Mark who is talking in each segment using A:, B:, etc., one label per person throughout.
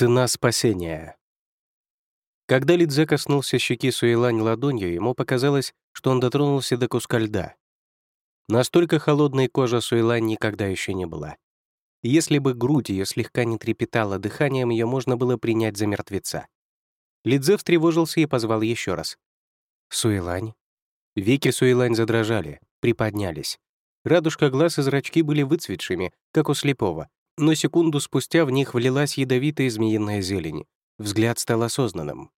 A: Цена спасения. Когда Лидзе коснулся щеки Суэлань ладонью, ему показалось, что он дотронулся до куска льда. Настолько холодной кожа Суэлань никогда еще не была. Если бы грудь ее слегка не трепетала дыханием, ее можно было принять за мертвеца. Лидзе встревожился и позвал еще раз. «Суэлань?» Веки Суэлань задрожали, приподнялись. Радужка глаз и зрачки были выцветшими, как у слепого, но секунду спустя в них влилась ядовитая змеиная зелень. Взгляд стал осознанным.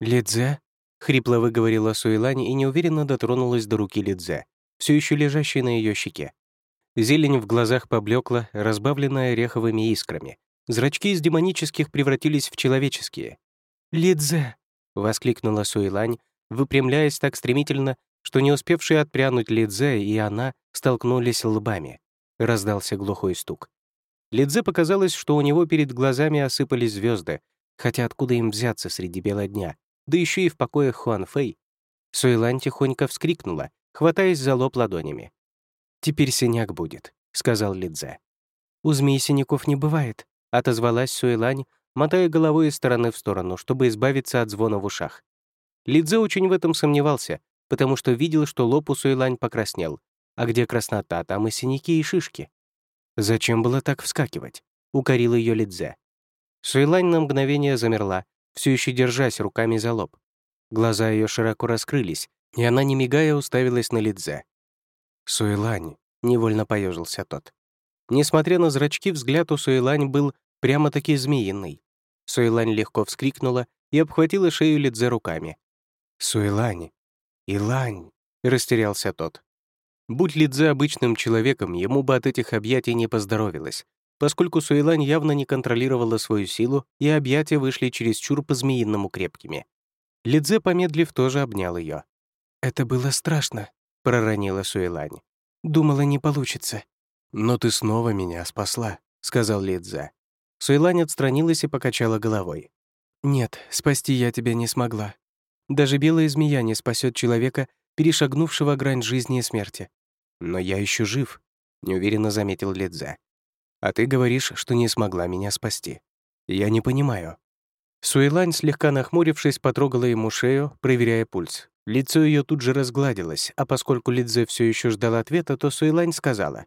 A: «Лидзе?» — хрипло выговорила Суэлань и неуверенно дотронулась до руки Лидзе, все еще лежащей на ее щеке. Зелень в глазах поблекла, разбавленная ореховыми искрами. Зрачки из демонических превратились в человеческие. «Лидзе!» — воскликнула Суэлань, выпрямляясь так стремительно, что не успевшие отпрянуть Лидзе и она столкнулись лбами. Раздался глухой стук. Лидзе показалось, что у него перед глазами осыпались звезды, хотя откуда им взяться среди бела дня, да еще и в покоях Хуан Фэй. Суэлань тихонько вскрикнула, хватаясь за лоб ладонями. «Теперь синяк будет», — сказал Лидзе. «У змей синяков не бывает», — отозвалась Суэлань, мотая головой из стороны в сторону, чтобы избавиться от звона в ушах. Лидзе очень в этом сомневался, потому что видел, что лоб у Суэлань покраснел, а где краснота, там и синяки, и шишки. Зачем было так вскакивать? Укорил ее Лидзе. Суэлань на мгновение замерла, все еще держась руками за лоб. Глаза ее широко раскрылись, и она, не мигая, уставилась на Лидзе. «Суэлань», — невольно поежился тот. Несмотря на зрачки, взгляд у Суэлань был прямо-таки змеиный. Суэлань легко вскрикнула и обхватила шею Лидзе руками. «Суэлань! Илань!» — растерялся тот. Будь Лидзе обычным человеком, ему бы от этих объятий не поздоровилось, поскольку Суэлань явно не контролировала свою силу, и объятия вышли чересчур по-змеиному крепкими. Лидзе, помедлив, тоже обнял ее. «Это было страшно», — проронила Суэлань. «Думала, не получится». «Но ты снова меня спасла», — сказал Лидзе. Суэлань отстранилась и покачала головой. «Нет, спасти я тебя не смогла. Даже белая змея не спасет человека, перешагнувшего грань жизни и смерти. «Но я еще жив», — неуверенно заметил Ледзе. «А ты говоришь, что не смогла меня спасти. Я не понимаю». Суэлань, слегка нахмурившись, потрогала ему шею, проверяя пульс. Лицо ее тут же разгладилось, а поскольку Лидзе все еще ждал ответа, то Суэлань сказала.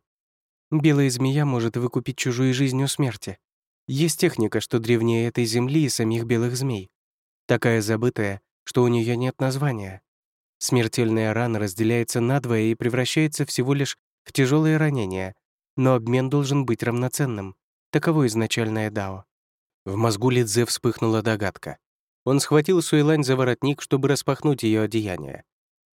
A: «Белая змея может выкупить чужую жизнь у смерти. Есть техника, что древнее этой земли и самих белых змей. Такая забытая, что у нее нет названия. Смертельная рана разделяется надвое и превращается всего лишь в тяжелые ранения, но обмен должен быть равноценным. Таково изначальное дао. В мозгу Лидзе вспыхнула догадка. Он схватил Суэлань за воротник, чтобы распахнуть ее одеяние.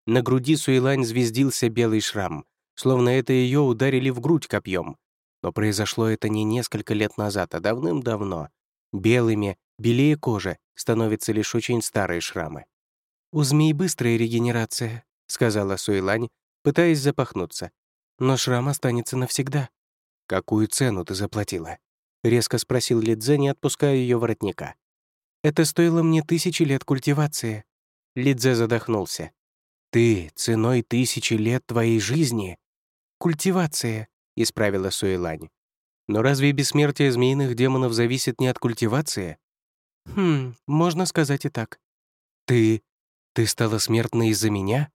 A: На груди Суэлань звездился белый шрам, словно это ее ударили в грудь копьем. Но произошло это не несколько лет назад, а давным-давно. Белыми, белее кожи, становятся лишь очень старые шрамы. «У змей быстрая регенерация», — сказала Суэлань, пытаясь запахнуться. «Но шрам останется навсегда». «Какую цену ты заплатила?» — резко спросил Лидзе, не отпуская ее воротника. «Это стоило мне тысячи лет культивации». Лидзе задохнулся. «Ты ценой тысячи лет твоей жизни?» «Культивация», — исправила Суэлань. «Но разве бессмертие змеиных демонов зависит не от культивации?» «Хм, можно сказать и так». «Ты ты стала смертной из-за меня?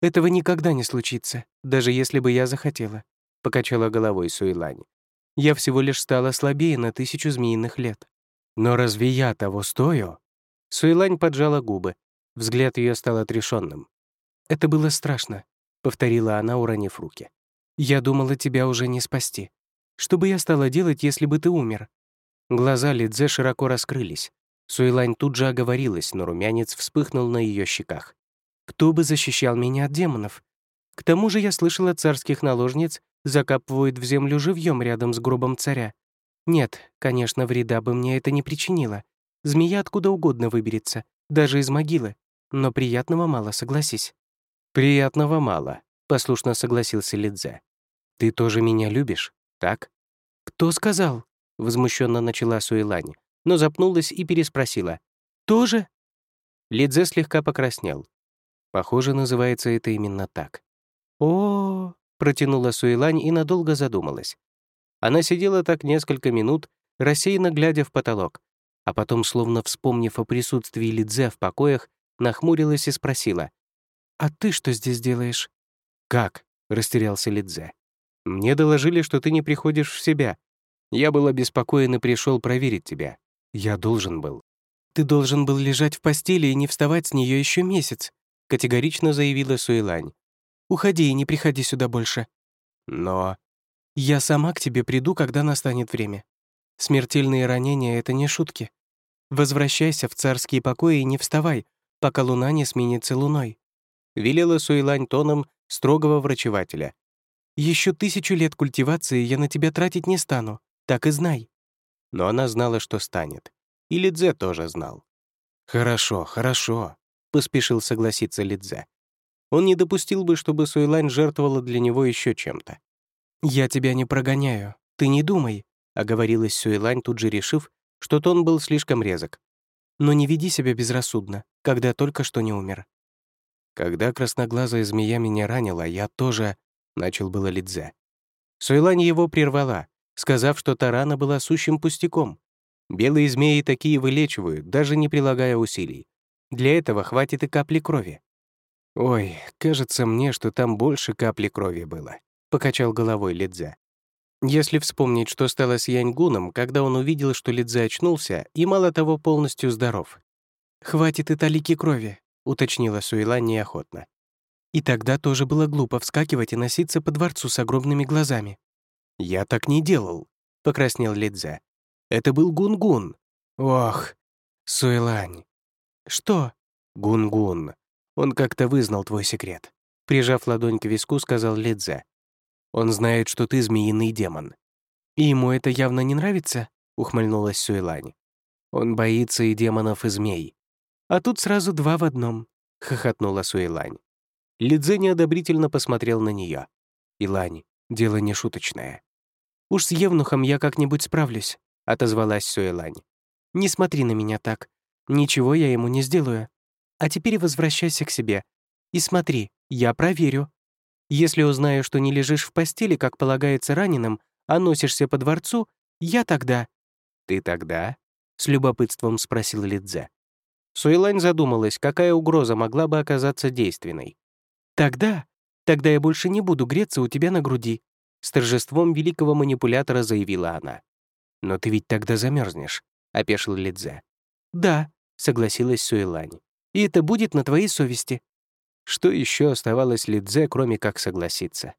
A: Этого никогда не случится, даже если бы я захотела, покачала головой Суэлань. Я всего лишь стала слабее на тысячу змеиных лет. Но разве я того стою? Суэлань поджала губы. Взгляд ее стал отрешенным. «Это было страшно», — повторила она, уронив руки. «Я думала, тебя уже не спасти. Что бы я стала делать, если бы ты умер?» Глаза Лидзе широко раскрылись. Суэлань тут же оговорилась, но румянец вспыхнул на ее щеках. «Кто бы защищал меня от демонов? К тому же я слышала, царских наложниц закапывают в землю живьем рядом с гробом царя. Нет, конечно, вреда бы мне это не причинило. Змея откуда угодно выберется, даже из могилы. Но приятного мало, согласись». «Приятного мало», — послушно согласился Лидзе. «Ты тоже меня любишь, так?» «Кто сказал?» — возмущенно начала Суэлань но запнулась и переспросила. «Тоже?» Лидзе слегка покраснел. Похоже, называется это именно так. о, -о, -о протянула Суэлань и надолго задумалась. Она сидела так несколько минут, рассеянно глядя в потолок. а потом, словно вспомнив о присутствии Лидзе в покоях, нахмурилась и спросила.
B: «А ты что здесь делаешь?»
A: «Как?» — растерялся Лидзе. «Мне доложили, что ты не приходишь в себя. Я был обеспокоен и пришел проверить тебя. Я должен был».
B: «Ты должен был лежать в постели и не вставать с нее еще месяц», — категорично заявила Суэлань. «Уходи и не приходи сюда больше».
A: «Но...»
B: «Я сама к тебе приду, когда настанет время. Смертельные ранения — это не шутки. Возвращайся в царские покои и не вставай, пока луна не сменится луной», — велела Суэлань тоном строгого врачевателя. Еще тысячу лет культивации я на тебя тратить не стану, так и знай».
A: Но она знала, что станет. И Лидзе тоже знал. «Хорошо, хорошо», — поспешил согласиться Лидзе. Он не допустил бы, чтобы Суэлань жертвовала для него еще чем-то.
B: «Я тебя не прогоняю, ты не думай», — оговорилась Суэлань, тут же решив, что тон был слишком резок. «Но не веди себя безрассудно, когда только что не умер».
A: «Когда красноглазая змея меня ранила, я тоже...» — начал было Лидзе. Суэлань его прервала, сказав, что тарана была сущим пустяком. Белые змеи такие вылечивают, даже не прилагая усилий. Для этого хватит и капли крови. «Ой, кажется мне, что там больше капли крови было», — покачал головой Лидзе. Если вспомнить, что стало с Яньгуном, когда он увидел, что Лидзе очнулся и, мало того, полностью здоров.
B: «Хватит и талики крови», — уточнила Суэла неохотно. И тогда тоже было глупо вскакивать и носиться по дворцу с огромными глазами.
A: «Я так не делал», — покраснел Лидзе. «Это был Гунгун». «Ох, Суэлань».
B: «Что?»
A: «Гунгун. Он как-то вызнал твой секрет». Прижав ладонь к виску, сказал Лидзе. Он знает, что ты змеиный демон».
B: «И ему это явно не нравится?» — ухмыльнулась Суэлань.
A: «Он боится и демонов, и змей».
B: «А тут сразу два в одном», — хохотнула Суэлань.
A: Лидзе неодобрительно посмотрел на нее. «Илань, дело не шуточное».
B: «Уж с Евнухом я как-нибудь справлюсь», — отозвалась Суэлань. «Не смотри на меня так. Ничего я ему не сделаю. А теперь возвращайся к себе. И смотри, я проверю, если узнаю, что не лежишь в постели, как полагается раненым, а носишься по дворцу, я тогда...»
A: «Ты тогда?» — с любопытством спросил Лидзе. Суэлань задумалась, какая угроза могла бы оказаться действенной.
B: «Тогда? Тогда я больше не буду греться у тебя на груди», — с торжеством великого манипулятора заявила она.
A: «Но ты ведь тогда замерзнешь, опешил Лидзе.
B: «Да», — согласилась Суэлань. «И это будет на твоей совести».
A: Что еще оставалось Лидзе, кроме как согласиться?